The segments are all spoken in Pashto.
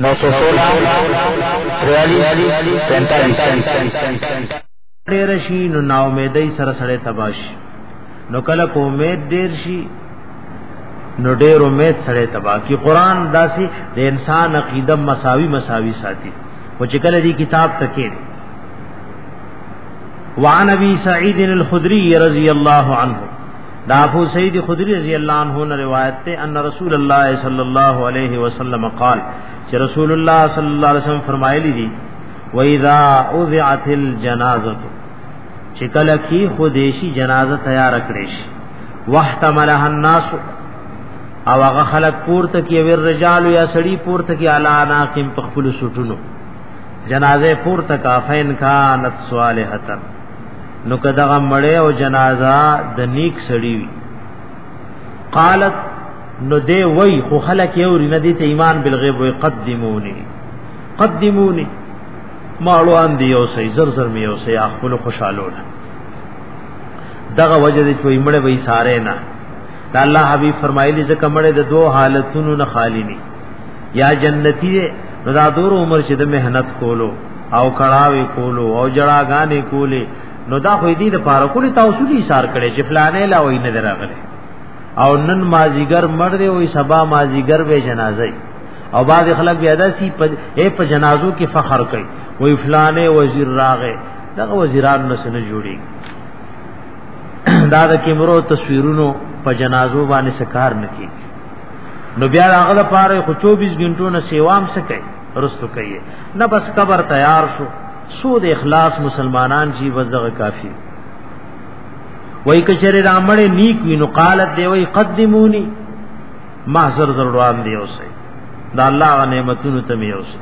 نو سو سولہ تریالیس پینتالیس ډیر شي نو نا امیدای سره سره تباش نو کله کو امید ډیر شي نو ډیر امید سره تبا کی قران داسي د انسان عقیده مساوي مساوي ساتي او چې کله دی کتاب تکې وعن ابي سعيد الخدري رضي الله عنه دا ابو سعید خدری رضی الله عنه نے روایت تے ان رسول اللہ صلی اللہ علیہ وسلم قال کہ رسول اللہ صلی اللہ علیہ وسلم فرمائے لی دی و اذا اذعت الجنازہ چکل کی خودیشی جنازہ تیار کړیش واحتملها الناس او هغه خلق پورته کی ور رجال یا سړی پورته کی اعلی ناقم تخفل سټونو جنازه پورته کا فین کانت صالحتن نو کداغه مړې او جنازه د نیک سړی وی قالت نو دی وای خو خلک یو رینه دي ته ایمان بالغیب وی قدمونی قدمونی مالو ان دی یو سي زر زر می یو سي خپل خوشاله ده دغه وجه دې چې مړې وې ساره نه الله حبیب فرمایلی ځکه مړې د دوه حالتونو نه خالی نه یا جنتی دی نو دا دور عمر چې د مهنت کولو او کړاوي کولو او جړاګانې کولې نو دا خو دې د پاره کولې تاسو دې اشار کړي چې فلانه لا وې نه دراغله او نن مازیګر مړ دی وې سبا مازیګر به جنازه او بعض خلک بیا داسي په جنازو کې فخر کوي وې فلانه وزیر راغې دا وزیران نه سن جوړي دا د کیمرو تصویرونو په جنازو باندې سکار نکي نو بیا هغه لپاره خو 24 غنټو نه سیوام سکے رستو کوي نه بس قبر تیار شو سود اخلاص مسلمانان جی وزغه کافی وای کچره رامړې نیک وینو قالت دی وای قدمونی محضر زروان دی اوسه دا الله غ نعمتونو ته می اوسه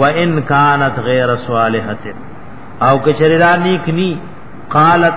و ان کانت غیر صالحه او کچره را نیک نی قالت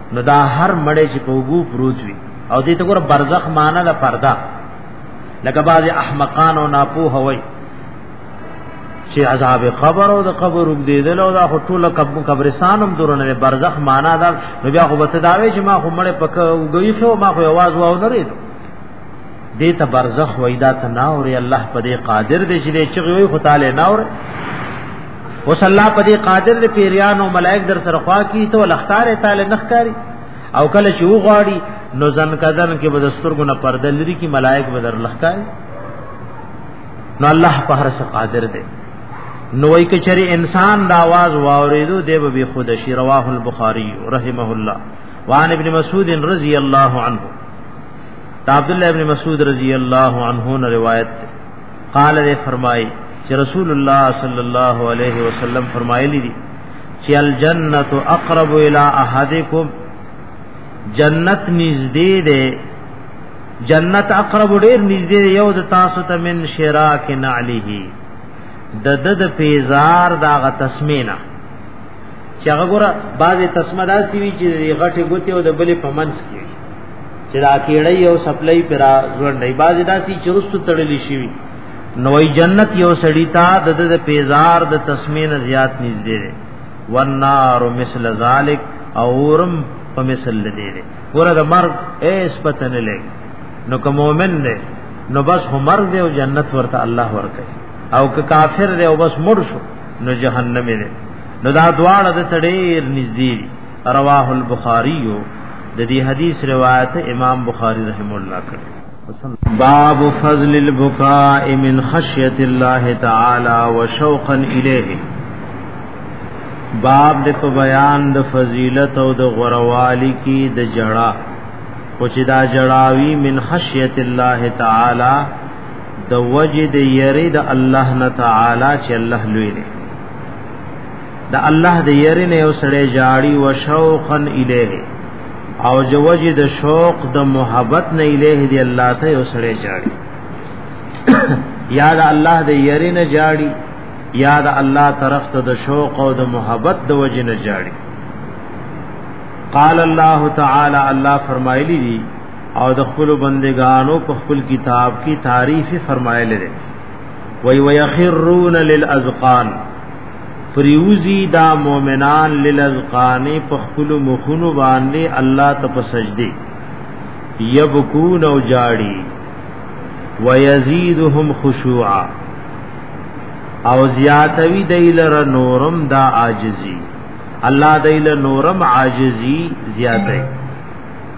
نو دا هر مړی چې په وګو پروت وي او دې ته ګور برزخ معنی د پرده لکه بعض احمقان او ناپوه وي چې عذاب قبر او د قبر وګدیدل او دا ټول قبرستان هم درنه برزخ معنی دا نو بیا خو بته داوي چې ما خو مړ پک وګی خو ما خو आवाज واو نه ریدو دې ته برزخ وېدا ته ناور الله په دې قادر دې چې دې چغوي خو تعالی ناور اوس الله په دې قادر دی پیریان او ملائک در سره خوا کی ته ولختار تعالی نخکاری او کله چې وغواړي نو ځن کدن کې به دستورګو نه پرده لري کې ملائک به در لخکاری نو الله په هر څه قادر دی نو وای کچری انسان دا आवाज واوریدو دی به خود شی رواه البخاری رحمه الله وان ابن مسعود رضی الله عنه عبد الله ابن مسعود رضی الله عنه نے روایت قال دې فرمای چې رسول الله صلی الله علیه وسلم فرمایلی دي چې الجنت اقرب الى احدکم جنت نږدې ده جنت اقرب ډیر نږدې یو د تاسو ته من شراک نعلیه د د د پیزار دا غ تسمینا چې هغه ګوره بعضې تسمه داسې وي چې د غټې ګوتې او د بلې په منځ کې وي چې دا کېړۍ او سپلۍ پر را ژوندی بعضې داسې چې رستو تړلی شي وي نوې جنت یو سړی تا د د پیزار د تسمین زیات نږدې دی والنار مثل ذلک اورم په مثل لدی دی ګوره د مرګ ایس پته نه لګي نو کوم مؤمن دی نو بس مرګ دی او جنت ورته الله ورکړي او که کافر دی او بس مر شو نو جهنم دی نو دا دواړه د تډیر نږدې رواه البخاری د دې حدیث روایت امام بخاری رحم الله کړ باب فضل البكاء من خشيه الله تعالی وشوقا الیه باب د په بیان د فضیلت او د غروالی کی د جړه او چې دا جړاوی من خشیت الله تعالی د وجه د یری د الله نه تعالی چې الله لوی دی د الله د یری نه یو سړی جاړي و شوقا الیه او جو وجه د شوق د محبت نه الیه دی الله ته یو سړی جاړي یا د الله د یری نه جاړي یا د الله طرف ته د شوق او د محبت د وجه نه جاړي قال الله تعالی الله فرمایلی دی او د خپل بندگانو په خپل کتاب کې تعریف فرمایلی دی وی ويخرون للاذقان پریوزی دا مومنان للاذقان په خپل مخونو باندې الله ته په سجدي یبکون او جاړي ويزيدهم خشوعا او زیاتوی دیلر نورم دا عاجزی الله دیل نورم عاجزی زیاته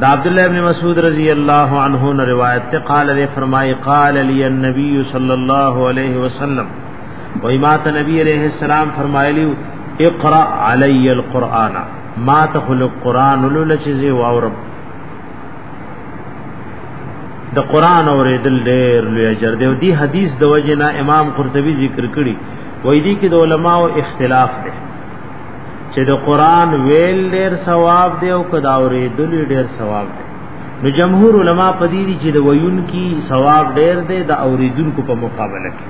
دا عبد الله ابن مسعود رضی اللہ عنہ نے روایت تے قال نے فرمائے قال لی النبی صلی اللہ علیہ وسلم و امات نبی علیہ السلام فرمائے لی اقرا علی القرآن ما تخلق قرآن لولا چیزی واورم د قران اوریدل ډیر لوی اجر دی دی حدیث د وجه نه امام قرطبی ذکر کړی وای دی کې د علماو اختلاف دی چې د قران ویل ډیر ثواب دی او کدا اوریدل ډیر ثواب دی نو جمهور علما په دې دي چې د ویون کی ثواب ډیر دی د اوریدونکو په مقابله کې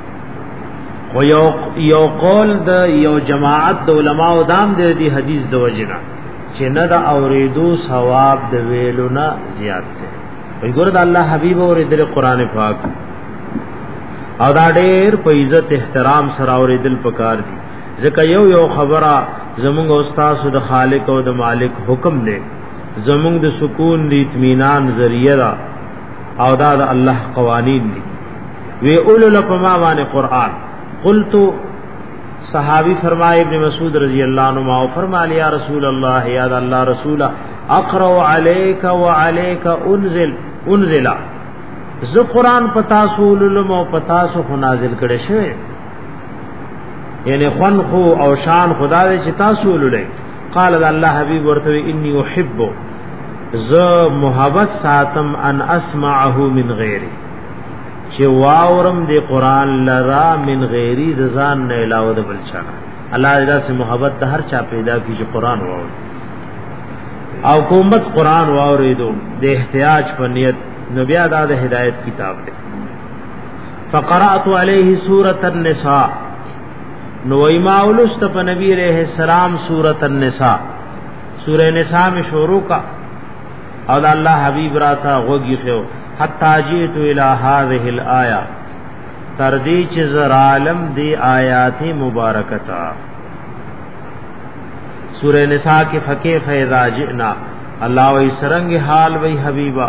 خو یو یو قول د یو جماعت د علما او دام د دې حدیث د وجنه چې نه د اوریدو ثواب د ویلو نه زیات دی وی ګور د الله حبیب او د قران پاک او دا ډیر په عزت احترام سره اوریدل پکار دي ځکه یو یو خبره زمونږ او تاسو د خالق او د مالک حکم دی زمونږ د سکون د اطمینان ذریعہ ده او دا د الله قوانین دي وی اولو لپما باندې قران قلت صحابی فرمائے ابن مسعود رضی اللہ عنہ ما فرما لیا رسول اللہ یا اللہ رسول اقرا علیک وعلیک انزل انزل ز قران پتا سول لم پتا سو نازل کړي شه یعنی خون خو او شان خدا دې چې تاسو ولولې قال الله حبيب ورته اني احب ز محبت ساتم ان اسمعه من غیره چې واورم دې قران لرا من غیری د ځان نه علاوه د بل چا الله دې سه محبت د هر چا پیدا کی چې قران واور او کومت قران واورې دو د احتیاج په نیت نو بیا دا د هدایت کتاب دی فقرات علیه سوره النساء نو ما ولست په نبی علیہ السلام سوره النساء سوره نساء می شروع کا او الله حبیب راتا غوږی خو حتا جئت الى هذه الايه تر دې چې زر عالم دی آیات مبارکتا سوره نساء کې فکیف اذا جئنا الله وی سرنګ حال وی حبیبا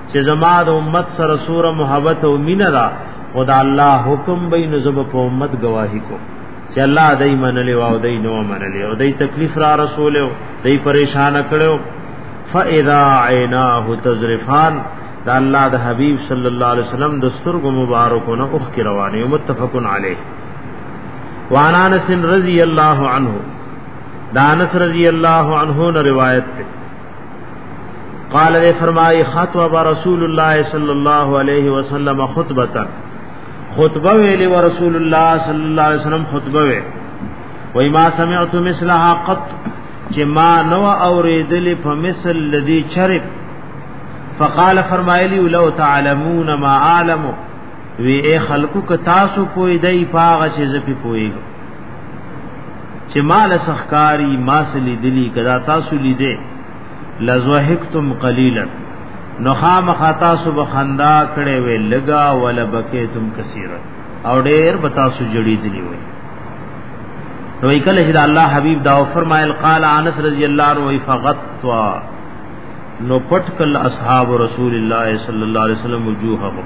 چې زما د امت سره سوره محبت او مینه را او دا الله حکم به نو زب په امت گواہی کو چې الله دای منلې او دای نو منلې او دای تکلیف را رسول او دای پریشان کړو فاذا عیناه تزرفان دا الله د حبیب صلی الله علیه وسلم د سترګو مبارکو نه اوخ کی روانه متفقن علیه وعن انس رضی الله عنه دا انس رضی الله عنه نے روایت ته قال نے فرمائی خطب رسول اللہ صلی اللہ علیہ وسلم خطبتا خطبہ ویلی و رسول اللہ صلی اللہ علیہ وسلم خطبہ وی وی ما سمعت مثلها قط چې ما نو اوریدلی په مثل لدی چرب فقال فرمایلی لو تعلمون ما عالم وی اے خلقو ک تاسو پوی دی پاغه چې زپی پویږي چې مال سخکاری ما سلی دلی کدا تاسو لیدې لزوهکتم قلیلا نو خامخ تاسو بخندا کړي وې لگا ولا بکیتم کثیره او ډېر بتا سو جړې دلی وې نو کله چې الله حبیب دا فرمایل قال انس رضی الله عنه فغطوا نو پټکل اصحاب رسول الله صلی الله علیه وسلم وجوههم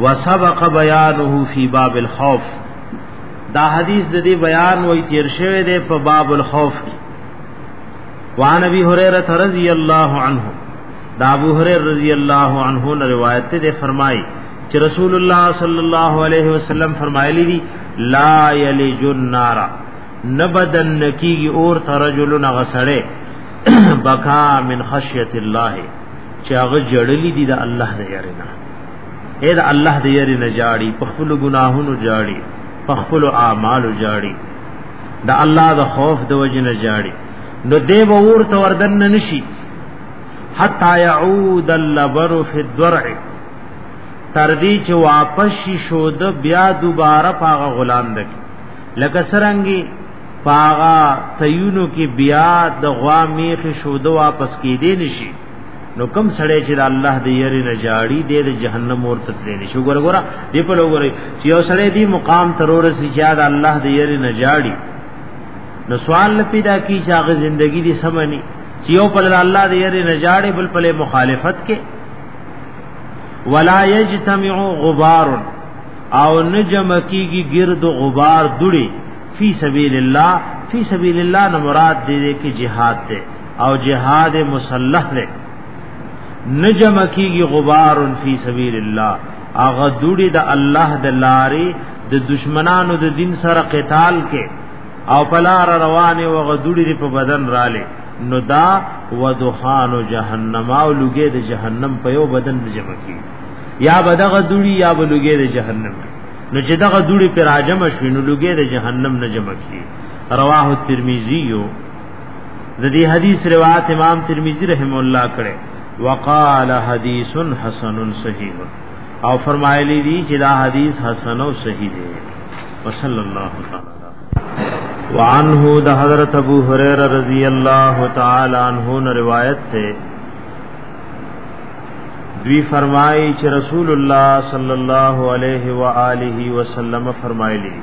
وسبق بیانه فی باب الخوف دا حدیث د دې بیان وای تیر شوی دی په باب الخوف کې وان ابي هريره رضی الله عنه دا ابو هريره رضی الله عنه نے روایت ته فرمایي چې رسول الله صلی الله علیه وسلم فرمایلی دي لا یلج النار نبدن نکیږي اور ترجلن غسړې بکا من خشیت الله چې هغه جړلې دي د الله د یارینه اے دا الله دې یری نه جاړي په خپل ګناهونو جاړي په خپل اعمالو جاړي دا الله د خوف د وجې نه جاړي نو دې به ورته وردن نه نشي حتا يعود اللبر في الذرع تر دې چې واپس شي شو د بیا دوباره پاغه غلام دک لکه سرنګي پاغا تیونو کې بیا د غوا میخ شوده واپس کیدې نشي نو کم سړی چې د الله د یری نه جاړي دی د جهنم ورته تللی نه شو ګور ګور دی په لوګوري چې یو سړی دی مقام ترور سي چې د الله د یری نه جاړي نو سوال پیدا کی چې هغه ژوندۍ دي سمني چې یو په الله د یری نه جاړي بل په مخالفت کې ولا یجتمع غبار او نجم کیږي گرد غبار دړي فی سبیل الله فی سبیل الله نه مراد دې کې jihad ده او جهاد مسلح دی نه جمع کیږي غبار فی سبیل الله هغه دوړي د الله د لارې د دشمنانو د دین سره قتال کې او پلار روانه و غدوړي په بدن رااله نو دا ودخان جهنم او لګي د جهنم په یو بدن د جمع کی یا بدغه دوړي یا بلګي د جهنم نو چې دغه دوړي پر راجم شوي نو لګي د جهنم نه جمع کی رواه ترمذی د دې حدیث روایت امام ترمذی رحم الله کړه وقال حدیث حسن صحیح او فرمایلی دی چې دا حدیث حسن او صحیح دی وصلی الله تعالی وعنه د حضرت ابو هريره رضی الله تعالی عنہ نے روایت ته دوی فرمایي چې رسول الله صلی الله علیه و آله وسلم فرمایلی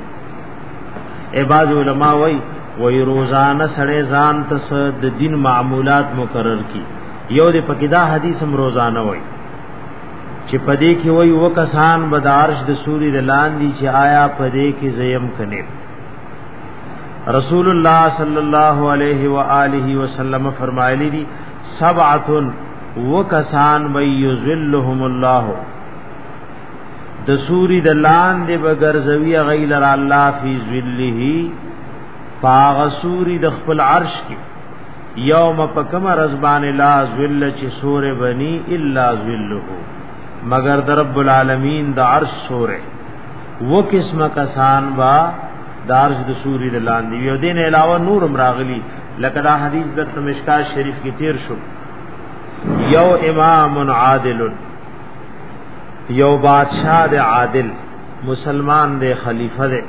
اعباز علماء وی وی روزانه سړی ځان ته د دین معمولات مقرر کی یو د پکیدا حدیث هم روزانه وی چې پدې کې وی وکسان بدارش د سوري د لاندې چې آیا پدې کې زیم کنه رسول الله صلی الله علیه و آله وسلم فرمایلی دي سبعه وکسان وی یذلهم الله د سوري د لاندې بغرزوی غیل را الله فی ذله فاغ سوري د خپل عرش کې یوم پکم رزبان لا ذل چې سور بنی الا ذله مگر د رب العالمین د عرش سوره و قسمه کسان با دارج د سوري د لاندې یو دین علاوه نور مراغلی لکه دا حدیث د مشکا شریف کې تیر شو یو امام عادل یو بادشاہ د عادل مسلمان دی خلیفہ دی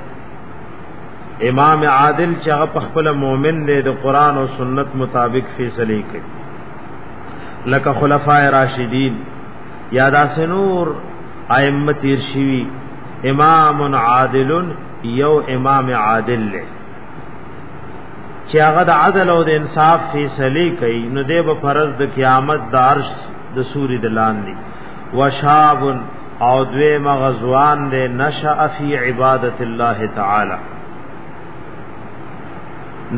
امام عادل چې هغه په خپل مؤمن دی د قران او سنت مطابق فیصله کوي لکه خلفای راشدین یا داسنور ائمه تیر شوی امام عادل یو امام عادل له چې هغه د عدل او د انصاف فیصله کوي نو دی په فرض د قیامت د عرش د سوري د لاندې وشاب او دوی مغزوان دې نشأ فی عبادت الله تعالی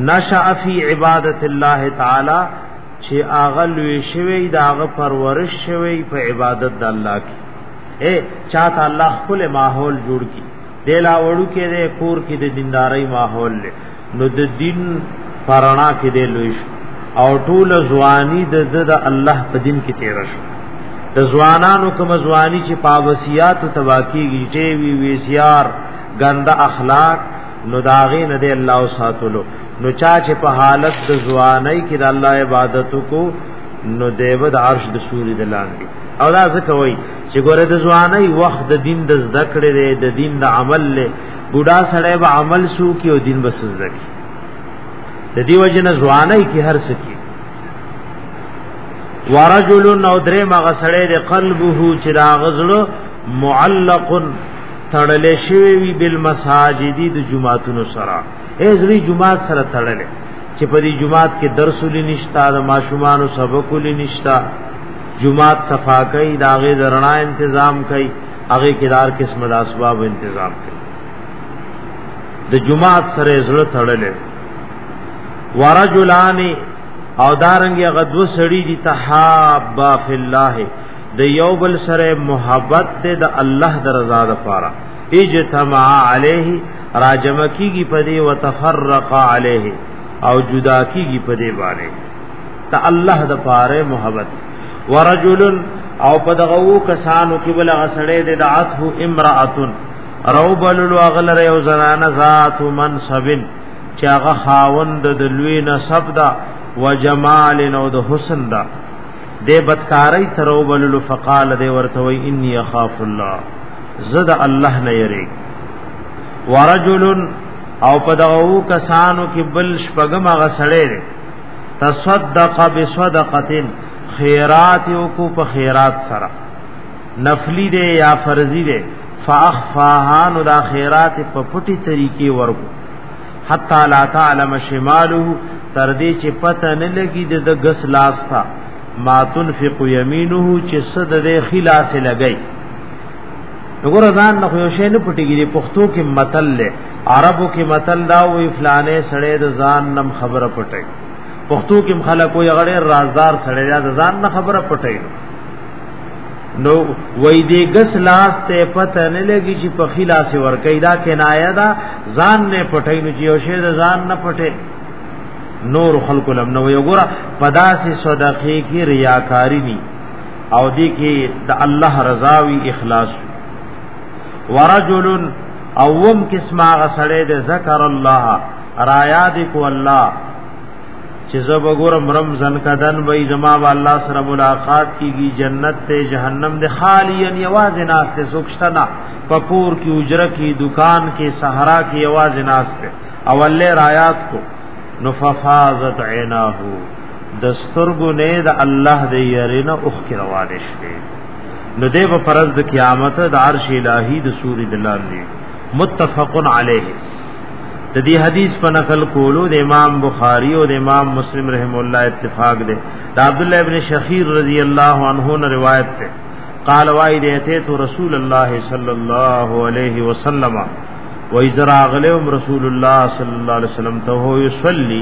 نشأ فی عبادت الله تعالی چې هغه لوی شوی دا هغه پرورش شوی په عبادت د الله کې اے چاته الله خپل ماحول جوړ کی دلا وړو کې د کور کې د دینداري ماحول له نو د دین پرانا کې دی لوی شو او ټول ځواني د د الله په دین کې تیر شو د ځوانانو کوم ځواني چې پاوسیات تواکیږي چې وی وی سیار ګنده اخلاق نو داغې نه دی الله ساتلو نو چا چې په حالت د ځواني کې د الله عبادت کو نو دیو د عرش د سوري د لاندې او دا ځکه وای چې ګوره د ځواني وخت د دین د زده کړې د دین د عمل له بوډا سړی به عمل سو کی او دین بسز رکی د دې وجه نه ځواني کې هر څه کې ورجل نو درې مغه سړی د قلبه چې دا غزړو معلق تړلې شوی وی بالمساجد د جمعاتونو سره ازلی جمعات سره تړلې چې په دې جمعات کې درس ولې نشتا د ماشومان سبق ولې نشتا جمعات صفا کوي داغه درنا تنظیم کوي هغه کدار قسم د اسباب تنظیم کړي د جمعات سره زړه تړلې ورجلان او دارنګ غدو سړی دي تحابا فی الله د یو بل سره محبت ته د الله د رضا د پاره اجتماع علیه راجم کیږي په دې وتفرق علیه او جدا کیږي په دې باندې ته الله د پاره محبت ورجل او په دغه وو کسانو کې بل غسړې د دعته امراتن روبل واغلر یو زنانه ذات منصبن چې هغه خاوند د لوی نسب دا و جمال نو د حسن دا د بدکاری تروبل فقال دی ورته وی انی اخاف الله زد الله نه یری ورجل او پدغو کسانو کې بل شپګم غسړې تصدق بصدقه خیرات یو کو په خیرات سره نفلی دی یا فرضی دی فاخفاها نو دا خیرات په پټی طریقې ورکو حتا لا تعلم شماله تر دې چې پته نه لګي د غس لاس تا ما تنفق يمينه چې صد دې خلاص لګي وګوره ځان نه یو شی نه پټیږي پښتو کې متل له عربو کې متل دا وی فلانه سړی د ځان نم خبره پټي پښتو کې خلکو یو غړي رازدار سړی دا ځان نه خبره پټي نو وای دې ګس لاس ته پته نه لګي چې په خلا سي ور کوي دا کنایه دا ځان نه پټي نو چې یو شی د ځان نه پټي نور خلق لم نو یو ګره پداسي صدقه کې ریاکاری نه او دې کې د الله رضا وی اخلاص ورجل اوم قسمه غسړې د ذکر الله را یاد کو الله چې زب ګورم رمضان کدن وای زما با الله سره ملاقات کیږي جنت ته جهنم د خالی ان یواز ناس ته سوکشتنا پپور کی اجره کی دکان کې صحرا کې یواز ناس ته اول رایات کو نففازت عیناه د سترګو نه د الله د يرنه اوخ کې روان شي نو دې په فرض د قیامت د عرش الهی د سورې د لاندې متفق علیه د دې حدیث په نقل کولو د امام بخاری او د امام مسلم رحم الله اتفاق ده د عبد الله ابن شخیر رضی الله عنه نه روایت ده قال وای دې ته تو رسول الله صلی الله علیه وسلم و اذا راغلهم رسول الله صلی الله علیه وسلم ته یصلی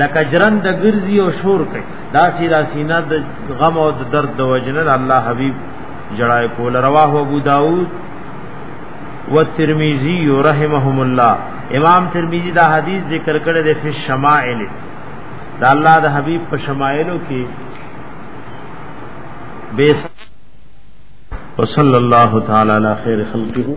لکه جرن د ګرځي او شور کوي دا سی دا سینا د غم او د درد د وجنه الله حبیب جړای کول رواه ابو داود و ترمذی رحمهم الله امام ترمذی دا حدیث ذکر کړی د فی شمائل دا الله د حبیب په شمائلو کې بیس وصلی الله تعالی علی خیر خلقه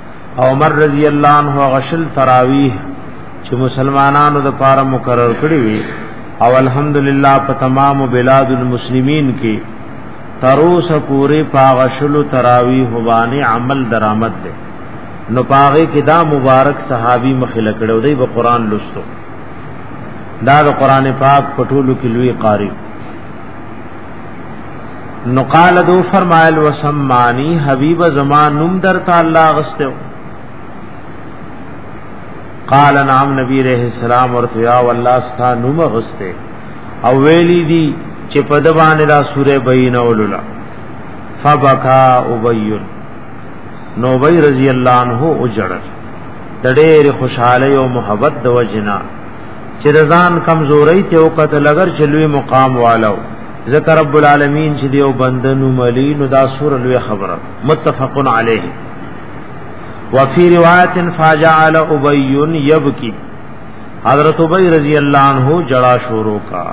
عمر رضی الله عنه غشل تراویح چې مسلمانانو د پاره مقرر کړی وي او الحمدلله په تمام بلاد المسلمین کې تروس پورې پاغشل تراویح باندې عمل درآمد ده نو پاغه کې دا مبارک صحابي مخله کړو دی په قران لستو دا د قران پاک پټولو کې لوی قاری نو قال دو فرمایل وسمانی حبیب زمان نوم در تعالی غستو قال نام نبی رحم السلام ورته یا والله ستا نوم غسته او ویلی دی چې په دبانې دا سوره بین اوللا فبکا ابین نو بی رضی الله عنه او جړل د ډېر خوشاله او محبت د وجنا چې رضان کمزوري ته او قد لګر چې لوی مقام والو ذکر رب العالمین چې دیو بندنو ملی نو دا سور لوی خبره متفقن علیه وفي روایت فجعل ابي يبكي حضرت ابي رضی الله عنه جڑا شروع کا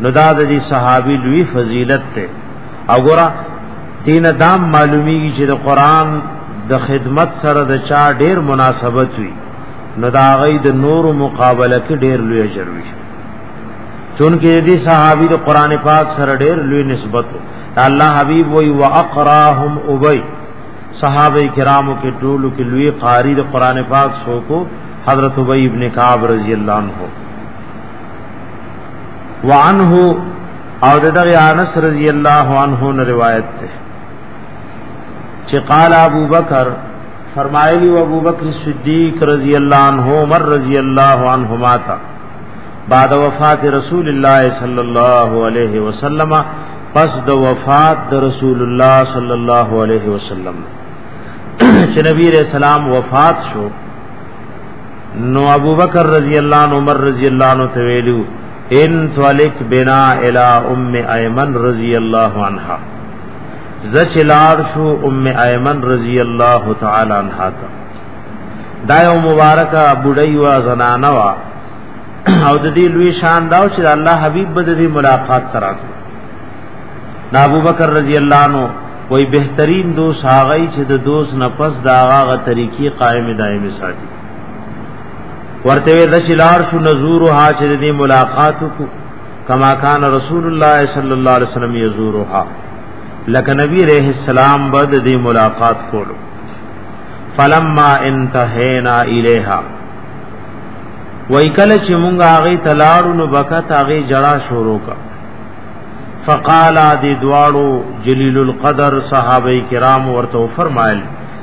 نو دا د دې صحابي لوی فضیلت ته وګوره دین دام معلومیږي چې د قران د خدمت سره د چا ډیر مناسبت وي نو دا غي د نور مقابله کې ډېر لوی اجر وي چونکه دې صحابي د قران پاک سره ډېر لوی نسبت الله حبيب وي واقراهم ابي صحابه کرامو کې ټولو کې لوی قاری د قران پاک سوکو حضرت ابي ابن کعب رضی الله عنه وعنه او دغه انس رضی الله عنه روایت ده چې قال ابو بکر فرمایلی و ابو بکر صدیق رضی اللہ عنہ عمر رضی اللہ عنہما تا بعد وفات رسول اللہ صلی اللہ علیہ وسلم پس د وفات د رسول الله صلی الله علیه وسلم چې نبی رسول سلام وفات شو نو ابو بکر رضی الله عنه عمر رضی الله عنه ته ویلو ان تلک بنا الی ام ایمن رضی الله عنها زچ لار شو ام ایمن رضی الله تعالی عنها تا دا یو مبارکه بډای وا زنانه وا او د دې لوی شان دا چې الله حبیب بد دې ملاقات ترا دا ابو بکر رضی الله عنه وای بهترین دوست هغه چې د دوست نفس دا هغه طریقې قائم دائم ساتي ورته د شلار شو نزور ها چې دې ملاقات کو کما کان رسول الله صلی الله علیه وسلم یزورها لکه نبی علیہ السلام بد دی ملاقات کولو فلما انتهینا الیها وای کله چې مونږ هغه تلاړو نو بکت هغه جړه شروع کا فقال دی دواړو جلیل القدر صحابه کرام ورته فرمایل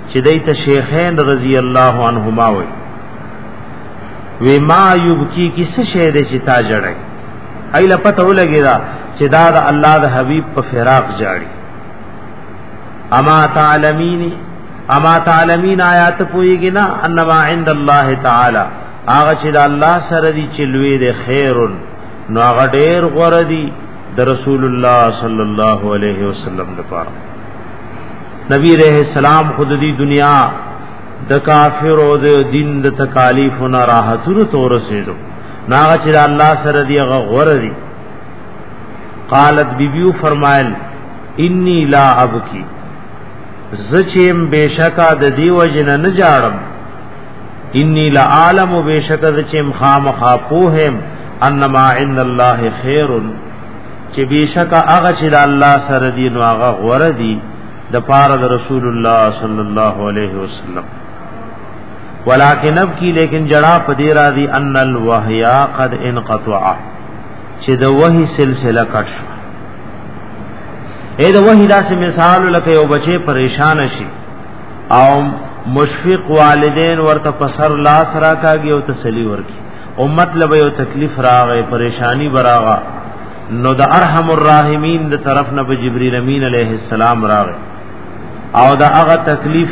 چې دیت شیخین رضی الله عنهما وای وی ما یبکی کس شه دې چې تا جړای ایله پته ولګی دا چې دا د الله د حبیب په فراق جاړي اما تعلمینی اما تعلمین آیات پویږي نه انما عند الله تعالی هغه چې د الله سره دی چې لوی دی خیرن نو هغه ډیر غوړه دی د رسول الله صلی الله علیه وسلم لپاره نبی رحم السلام خود دی دنیا د کافر او د دین د تکالیف نه راحتونو تور رسیدو ناغه چې الله سره دی هغه غور دی قالت بیبیو فرمایل انی لا ابکی زچیم بشکا د دی وجن نه جاړم انی لا عالم بشکا زچیم خام خاپوهم انما عند الله خیر چې بشکا هغه چې د الله سره دی نو هغه غور دی د پاره د رسول الله صلی الله علیه وسلم ولكن ابكي لیکن جڑا پدی را دی ان الوحیا قد انقطع چې د وحی سلسله کټ شو اې د وحی داسې مثال لکه یو بچي پریشان شي او مشفق والدین ورته پسر لاس راکاږي او تسلی ورکي امت لبه یو تکلیف راغې پریشانی براغه نو د ارحم الراحمین د طرف نه به جبرئیل امین علیه السلام راغې او دا هغه تکلیف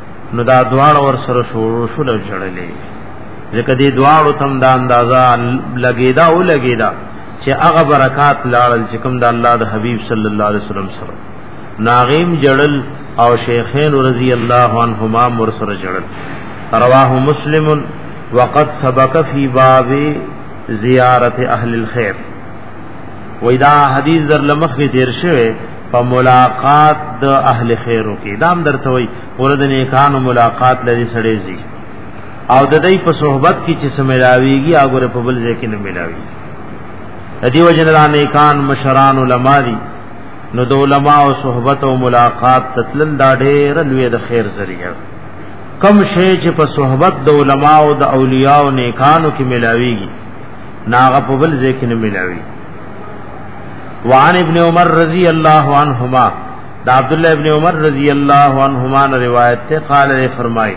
نو دا دواړه ور سره شروع شول جړلې ځکه دې دواړو تم دا اندازا لګیدا او لګیدا چې هغه برکات لاړل چې کوم د الله د حبیب صلی الله علیه وسلم سره ناغیم جړل او شیخین رضی الله عنهما مر سره جړل رواه مسلم وقد سبق فی باب زیارت اهل الخير وای دا حدیث در لمخ کې تیر شوی په ملاقات د اهل خیرو کې دام درته وای ورته نیکانو ملاقات لري سړی زی او د دې په صحبت کې چې سملاویږي هغه په بل ځای کې نه ملاوي د دې وجنه نیکان مشران علما دي نو د علما او صحبت او ملاقات تتلل دا ډېر لوی د خیر ذریعہ کم شی چې په صحبت د علما او د اولیاء او نیکانو کې ملاویږي ناغه په بل ځای کې نه ملاوي وعن ابن عمر رضی الله عنهما دا عبد الله ابن عمر رضی الله عنهما نے روایت تے قال نے فرمائی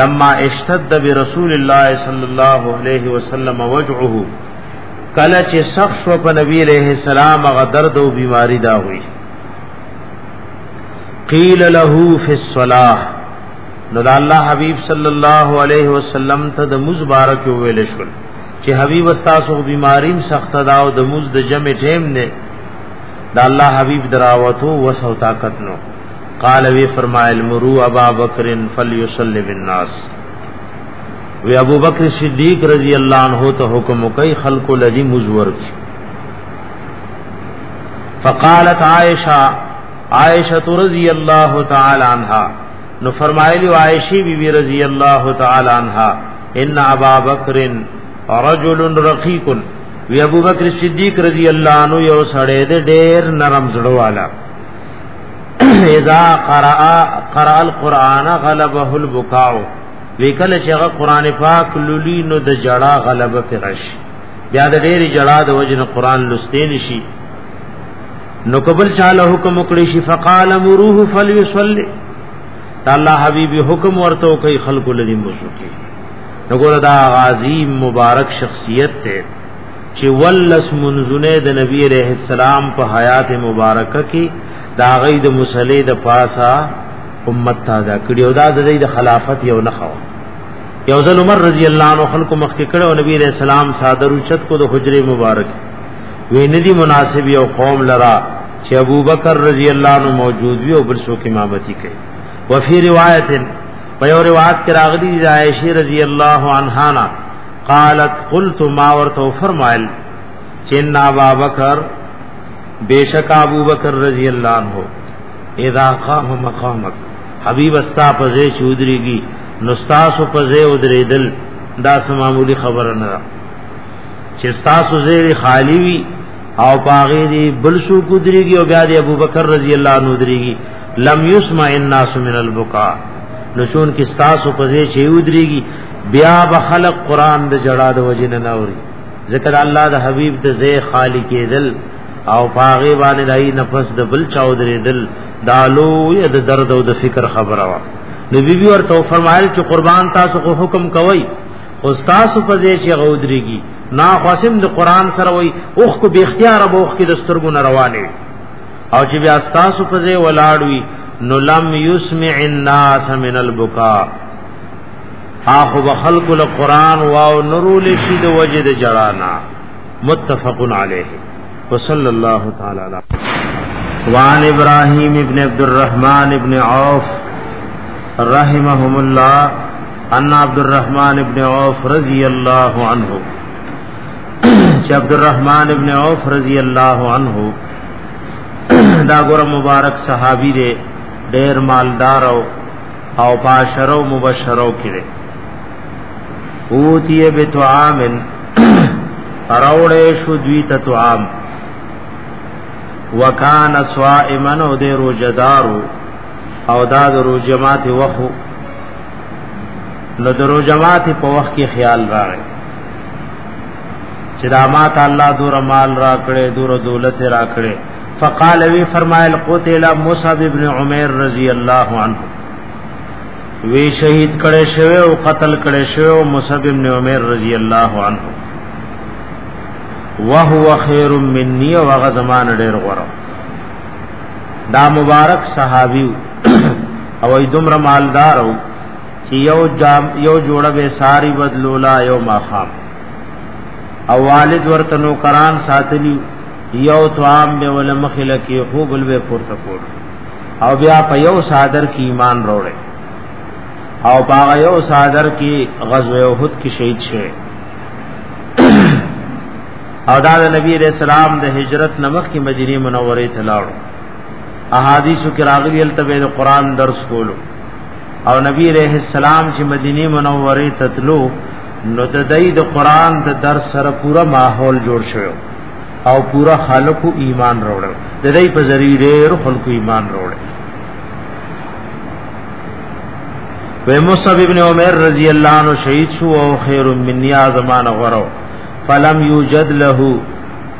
لما اشتد برسول الله صلی الله علیه وسلم وجعه کله چې سخت شو په نبی علیہ السلام غ درد او بیماری دا ہوئی قیل له فی الصلاه نو دا الله حبیب صلی الله علیه وسلم ته د مز بارک ویل شو چې حبیب استاسو بیماریم سخت دا او د مز د جمع ټیم نه دا الله حبیب دراوتو وسو طاقت نو قال وی فرمایل مرو ابا بکر فلیصلی بالناس وی ابو بکر صدیق رضی اللہ عنہ ته حکم کوي خلق الذی مزور فقالت عائشہ عائشہ رضی اللہ تعالی عنہا نو فرمایلی عائشہ بی بی رضی اللہ تعالی عنہا ان ابا بکر رجل رقیق وی ابو بکر صدیق رضی اللہ عنہ یو سړی دے ډیر نرم زړه والا اذا قرأ قرأ القرآن غلبه البكاء وکله چې هغه قران پاک لولي نو د جړه غلبه پرش بیا د ډېری جړه د وجنه قران لستین شي نو قبل چاله حکم وکړي شي فقال مروه فليصلي الله حبيب حکم ورته کوي خلق لري مسوکي نو ګور دا غازی مبارک شخصیت ته چې ولس منزونه د نبی عليه السلام په حیات مبارکه کې دا غي د مصلی د پاسا امت تا دا کړي او دا د دې د خلافت یو نه خو یو ځل عمر رضی الله عنه خلکو مخکې کړه او نبی رسول سلام صادر چت کو د حجره مبارک وی ندی مناسب یو قوم لرا چې ابو بکر رضی الله عنه موجود وی او بل څوک امامتی کوي وفي روایت په یو روایت کې راغلی دی عائشه رضی الله عنها نا قالت قلت ما ورته فرمایل چې نا ابا بکر بیشک ابو بکر رضی الله عنه اذا قام مقامک حبیب استا پزې چودريږي نستاس پزې ودرېدل دا سمامولي خبره نه چې تاسو زیر خالی وي او پاغي دی بل سو کودريږي او بیا دی ابو بکر رضی الله عنه دريږي لم يسمع الناس من البكاء نشون کې تاسو په ځای چې ودريږي بیا به خلق قران د جړا د وجه نه نوري ذکر الله د حبيب د زی خالی کېدل او پاغي باندې دای نفس د بل چاو درېدل دالو یا د درد او د فکر خبره وا نبی بي ورته فرمایل چې قربان تاسو کو حکم کوي استاد په دې چې غودريږي نا قسم د قران سره وای اوخ کو به اختیار به اوخ کې د سترګو نه روانه او چې بیا استاد په دې ولاړوي نو لم يسمع الناس من البكاء اخو بخلق القران واو نرول شي د وجد جرانا متفق عليه وصلى الله تعالى على وعن ابراهيم ابن عبد الرحمن ابن عوف رحمهم الله ان عبد الرحمن ابن عوف رضی اللہ عنہ چې عبد الرحمن ابن عوف رضی اللہ عنہ دا ګور مبارک صحابی دی ډیر مالدار او او پاشرو مبشرو کړي اوتی به طعامن اراوړې شو دوی ته طعام وکان صائمن او دې روزدارو او دا د روزمات وخو نو درو جماعت په وخت کې خیال راغی چې دا ما ته الله دور مال را کړې دور دولت را کړې فقال وی فرمایل قتل مصعب ابن عمر رضی الله عنه وی شهید کړي شوی او قتل کړي شوی مصعب ابن عمر رضی الله عنه وهو خير مني وغزمان ډېر غره دا مبارک صحابي او ای دومره مالدار او چې یو جام یو جوړه به ساری بدلولا یو ماخام او والد ورته نو کران ساتلی یو طعام به ول مخله کې خو بل به پورته کول او بیا په یو صادر کې ایمان وروړي او باغ یو صادر کې غزوه احد کې شهید شوه او دا د نبی رسول الله د هجرت نمخ کې مدینه منوره ته لاړو احادیث کې راغلي التبه د قران درس کولو او نبی رحم السلام چې مدینه منوره ته تلو نو د دې د قران د درس سره پورا ماحول جوړ شوی او پورا خلکو ایمان وروړل د دې په ذریعه ډېر خلکو ایمان وروړل و مصعب ابن عمر رضی اللہ عنہ شہید شو او خیر من نیا زمان غرو فلم یوجد له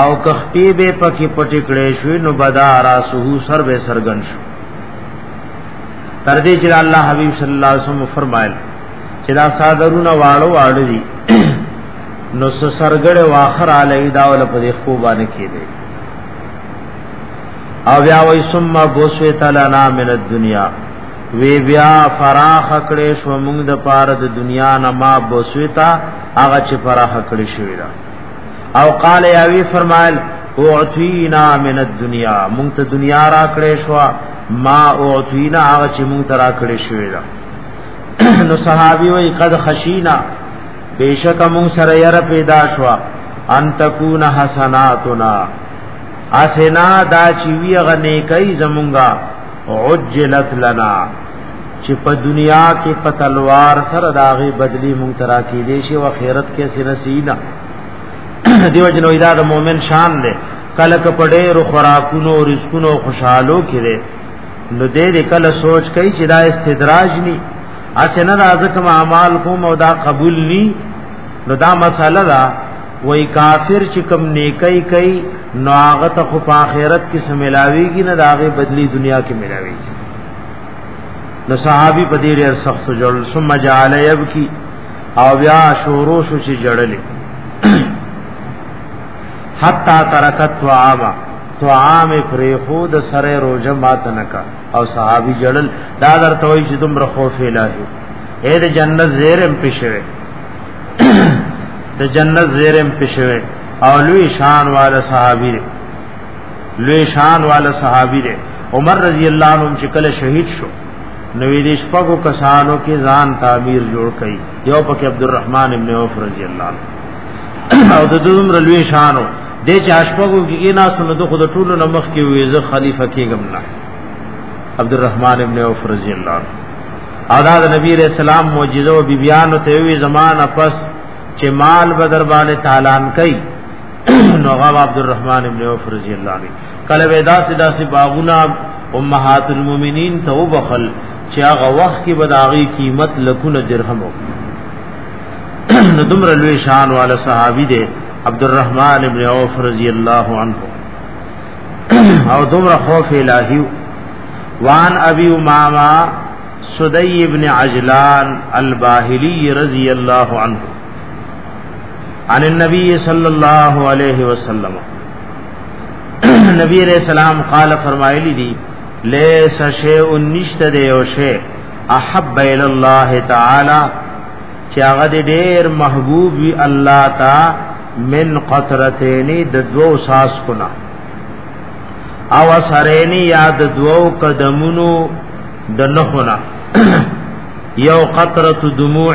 او کخپی به پکې پټې کړې شوې نو بدا راسه سر به سرګن شو تر دې چې الله حبیب صلی الله علیه وسلم فرمایل چې دا صادرونه واړو واړ دي نو سرګړ واخر علی دا ول په دې خو باندې کېده او بیا وای ثم بوسوی تعالی نا من الدنیا وی بیا فراخ کړې شو موږ د پاره د دنیا نه ما بوسوی تا هغه چې فراخ کړې شوی دا او قال یاوی فرمایل اعطینا من الدنیا مونږ ته دنیا را کړې شو ما اعطینا هغه چې مونږ ته را کړې شوې ده نو صحابي وای قد خشینا بیشک مون سره ير پیدا شو ان تکون حسناتنا اسنا دا چی وی غنی کای زمونږه عجلت لنا چې په دنیا کې په تلوار سره داغه بدلی مونږ ترا کې دي شي او خیرت کې سینه سینا دیو جنو ادا د مؤمن شان دی کله ک پډې رو خوراکونو او رزقونو خوشحالو کې دی نو دې دې کله سوچ کوي چې دا استدراج ني اته نه راځه کوم اعمال کوم او دا قبول ني نو دا مساله ده وای کافر چې کم نیکي کوي نو هغه ته خو په آخرت کې سملاويږي نه داغه بدلی دنیا کې ملاويږي نو صحابي په دې ډېر سخت جوړ ثم جعل يبكي او بیا شورو شو چې جړلې حتا ترکت طعاما طعام پریخو د سره روزه مات نکا او صحابي جړل دا درته وایي چې دومره خوف الهي اې د جنت زیرم پښوي د جنت زیرم پښوي او لوی شان والا صحابي لوی شان والا صحابي دی عمر رضی الله عنه چې کله شهید شو نو دې شپږو کسانو کې ځان تعمیر جوړ کړي یو پکې عبدالرحمن ابن عوف رضی الله عنه او د دوم رلوی شانو دې چې اشپغو کې نه سن د خود ټولو نمخ کې وې زه خلیفہ کېږم نه عبدالرحمن ابن عوف رضی الله عنه ادا د نبی علیہ السلام معجزه او بیان ته وی زمانہ پس چې مال بدر باندې تعالان کوي نو غاب عبد الرحمن ابن عوف رضی الله عنه کله ودا سدا سی باغونا امهات المؤمنین تو بخل چې هغه وخت کې بداغي قیمت لکونه درهم وو نو دمر لوی شان والا صحابي دی عبد الرحمن ابن عوف رضی الله عنه او دمر خوف الہی وان ابي امامه سدی ابن عجلان الباهلی رضی الله عنه عن النبي صلى الله عليه وسلم نبی علیہ السلام قال فرمایلی دی لیس شیء نشت دی او شی احب الى الله تعالی چې هغه ډیر محبوب وی الله تا من قطرتین د دوو ساس کنا او سرین یاد دوو قدمونو د نخنا یو قطرت دموع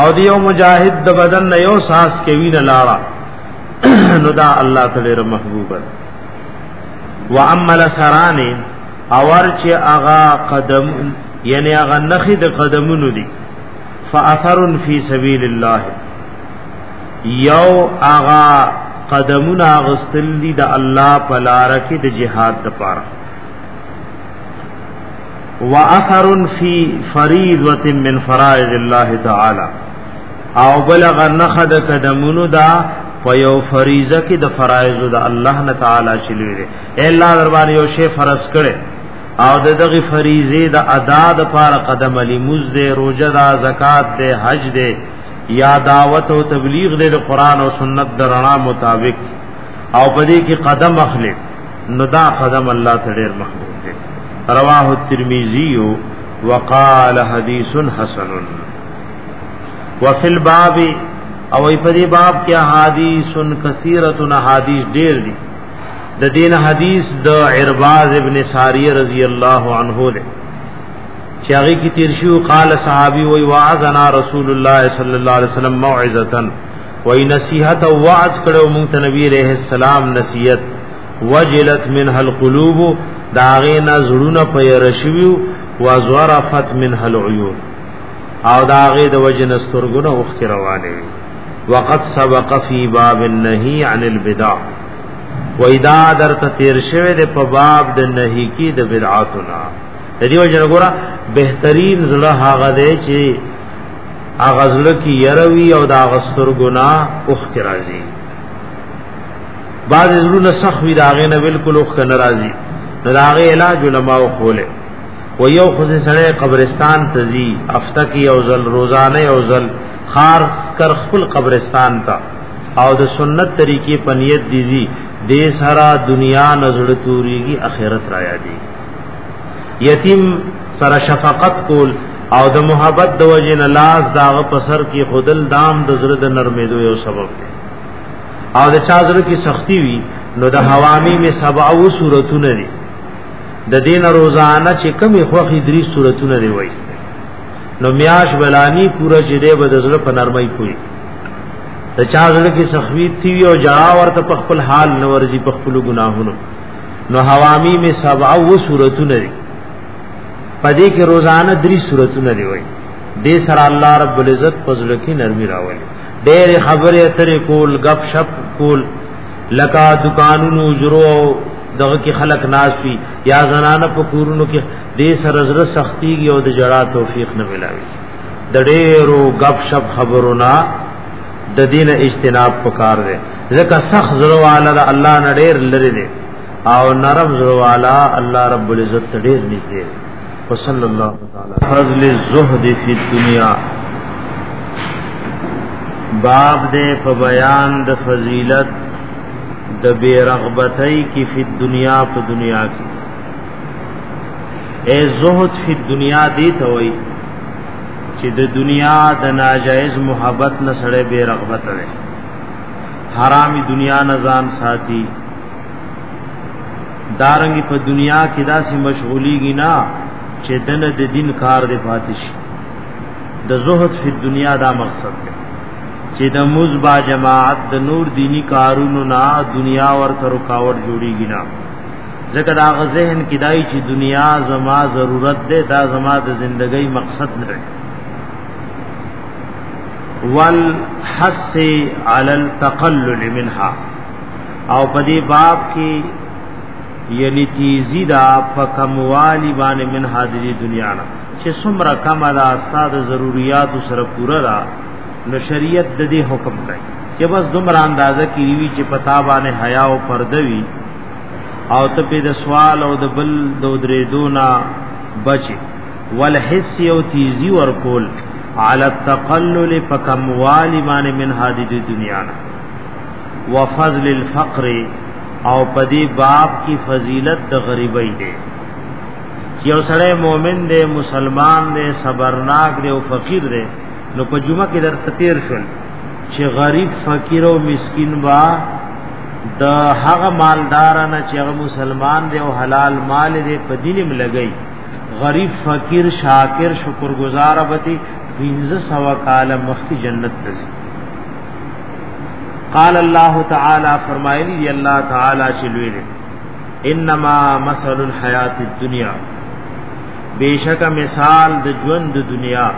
او دیو مجاهد د بدن نه یو ساس کې وینه لاړه نو دا الله تعالی ر محبوب و عمل سرانه اور چې اغا قدم یعنی اغا نخې د قدمونو دي فاثر فی سبیل الله یو اغا قدمونه غستل دي د الله په لار کې د جهاد لپاره واخر فی فریضه من فرائض الله تعالی او بلغ نخد قدمونو دا په یو فریضه کې د فرایض د الله نه تعالی شلوي دي الا دربار یو شی فرض کړي او د دغه فریضه د ادا د پار قدم علی مز دې روزه دا زکات دې حج دې یا دعوت او تبلیغ دې د قران او سنت درنا مطابق او پدې کې قدم اخلي نو دا قدم الله ته ډیر محبوب دی رواه الترمذی وقال حدیث حسن وفي الباب او په دې باب کې احادیث کثیره احادیث ډیر دي د دین حدیث د عرباز ابن ساری رضی الله عنه له چاغي کی تیر شو قال صحابي وی وعظنا رسول الله صلی الله علیه وسلم موعظه وای نصیحت او وعظ کړو مونږ ته نبی عليه السلام نصیحت وجلت منها القلوب داغه نه زړونه په رشیو وزرفت منها العيون او داغه د وجه نسترګونه وخت روانه وقد سبق في باب النهي عن البدع وېدا درته تیر شوه د په باب د نهي کې د بدعاتنا د دې وجه ګوره بهترین زړه هغه دی چې اغزل کی یروی او دا غستر گنا اوخ کی راضی بعض زلون سخوی دا غی نه بالکل اوخ کنه راضی نو دا غی علاج علماء خوله و یو خو سره قبرستان تزی افته کی او زل روزانه او زل خار کر خپل قبرستان تا او د سنت طریقې پنیت دیزی دې سرا دنیا نظر توریږي اخرت را یادېږي یتیم سره شفقت کول او د محبت د وجه نه لاس داغه په سر کې خودل دام د زړه د نرمېدو یو سبب دی او د چا زړه کې سختی وي نو د حوامی می سبع او صورتونه دي د دین روزانه چې کمی خوخي درې صورتونه دی وای نو میاش بلانی پورا چې دی به د زړه په نرمۍ پوي د چا زړه کې سخویت سی او جا ورته په خپل حال نورځي په خپل ګناهونو نو حوامی می سبعه و سورتونه دی پا دی که روزانه دری سورتونه دی وی دی سر الله رب العزت پزلو کی نرمی راولی دیر خبر اتر کول گپ شپ کول لکا دکانونو جرو دغه کې خلق ناس وي یا زنانه په کورونو کې دې سره زړه سختيږي او د جړا توفیق نه ملاوي د ډېرو غب شپ خبرونه د دین اجتناب پکار دی ځکه سخت زړه والا د الله نه ډېر لري دی او نرم زړه والا الله رب العزت ته ډېر نږدې دی وصلی الله تعالی فضل الزهد فی الدنیا باب دې په بیان د فضیلت د بے رغبتۍ کې په دنیا په دنیا کې اے زهد په دنیا دې ته وایي چې د دنیا د ناجایز محبت نه سره بے رغبت لري حرامي دنیا نه ځان ساتي دارنګ په دنیا کې داسې مشغوليږي نه چې دنه د دین کار دی پاتې شي د زهد په دنیا دا مقصد دی چې د مزبا جماعت د نور دینی کارونو نه دنیا ورته رکاوټ جوړیږي نه ځکه دا ذهن کې دای چې دنیا زما ضرورت ده دا زما د زندګۍ مقصد نه دی والحث على التقلل منها او په دې باب کې یعنی تیزی دا په کموالی باندې من حاضری دنیا نه چې څومره کم دا استاد ضرورت سره پورا دا نو شریعت د دې حکم کوي چې بس دومره اندازه کې وی چې پتا باندې حیا او پرده وی او ته په د سوال او د بل د درې دونا بچي والحس یو تیزی ورکول علی التقلل فکم والی باندې من هذه دنیا نه وفضل الفقر او پدی باب کی فضیلت د غریبی دی یو سړی مؤمن دی مسلمان دی صبرناک دی او فقیر دی نو په جمعه کې درته تیر شول چې غریب فقیر او مسکین با د هغه مالدار نه چې هغه مسلمان دی او حلال مال دی په دینم لګی غریب فقیر شاکر شکرګزار بتی 1500 کال مخکی جنت ته قال الله تعالی فرمایلی دی الله تعالی چې لوی دی انما مثل الحیات الدنیا بیشک مثال د ژوند د دنیا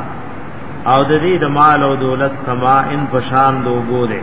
او د دې د مال او دولت کما ان پشان لوګو دی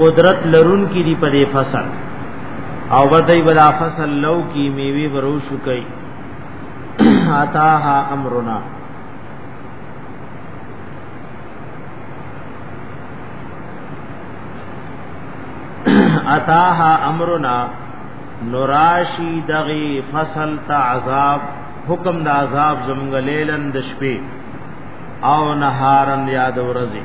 قدرت لرون کی دی په فصل او بدای بلا فصل لو کی میوی بروش کوي اتاها امرنا اتاها امرنا نوراشی دغی فصل تا عذاب حکم د عذاب زمغلیلن د شپې او نهارن یاد ورځي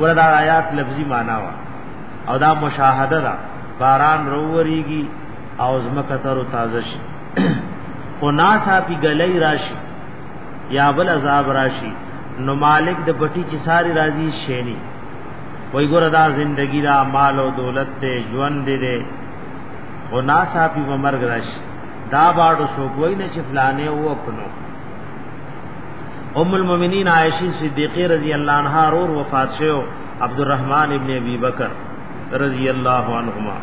وردا آیات لفظي معنا وا او دا مشاهده ده باران رووريږي او زمکه تر تازه شي او ناسا پی غلې راشي یا بل عذاب راشي نو مالک د پټي چې ساری راضي شېني وای ګور دا زندگی دا مال او دولت ته ژوند دې دې او ناسا پی مرګ راشي دا باډو سو کوئی نه چې فلانه و خپلو ام المؤمنین عائشہ صدیقہ رضی اللہ عنہا اور وفات شو عبد الرحمن ابن ابی بکر رضی اللہ عنہما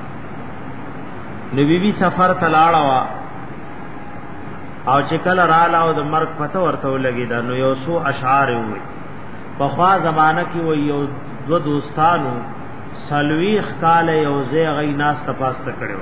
نبی بی سفر تلاړه وا او چې کله رااله او د مرګ پته ورته ولګی دا نو یو سو اشعار وي په خوا زمانہ کې و یو دو دوستانو سلویخ کال یو زیغی ناس تپاست کړو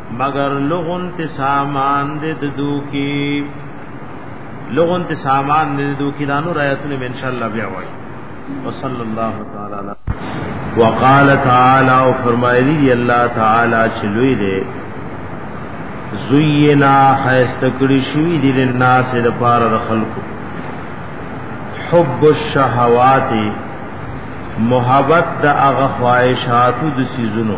مگر لغون ته سامان دې د دوکي لغون ته سامان دې د دوکي دانو رايتونه ان شاء الله بیا وایي وصلی الله تعالی علی وقال تعالی او فرمایلی دی الله تعالی چلوې دې زینا خیست کړی شوی دی لناس د پاره د خلکو حب الشهوات محبت د اغه خواہشاتو د سيزونو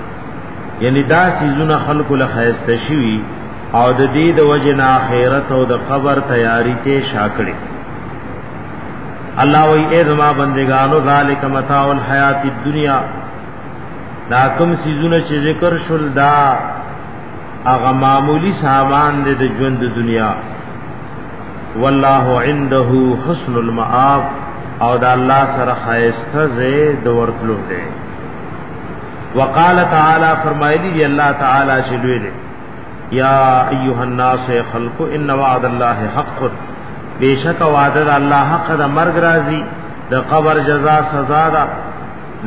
یعنی دا سیزونه خلق له خیسته شوی او د دې د وجه نه آخرت او د قبر تیاری ته شاکړي الله وی اے زما بندگانو ذالک متاع الحیات الدنیا دا کوم سیزونه چې ذکر شول دا هغه معمولی سامان دی د ژوند د دنیا والله عنده حسن المآب او دا الله سره خیسته زه د ورتلو دی وقال تعالی فرمایلی دی الله تعالی چې لوی دی یا ایها الناس خلق ان وعد الله حق بیشک وعده الله حق د مرګ راځي د قبر جزا سزا ده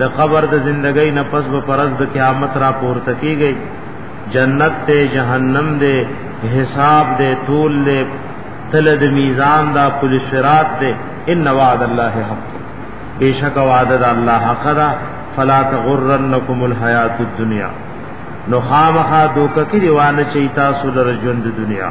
د قبر د زندګۍ نه پس به پرز د قیامت را پورته کیږي جنت ته جهنم دے حساب دے طول دے تلد میزان دا پولیس صراط دے ان وعد الله حق بشک وعده د الله حق ده فلا تغرنکم الحیات الدنیا نو خامخا دوکه کې روانه چي تاسو لره ژوند د دنیا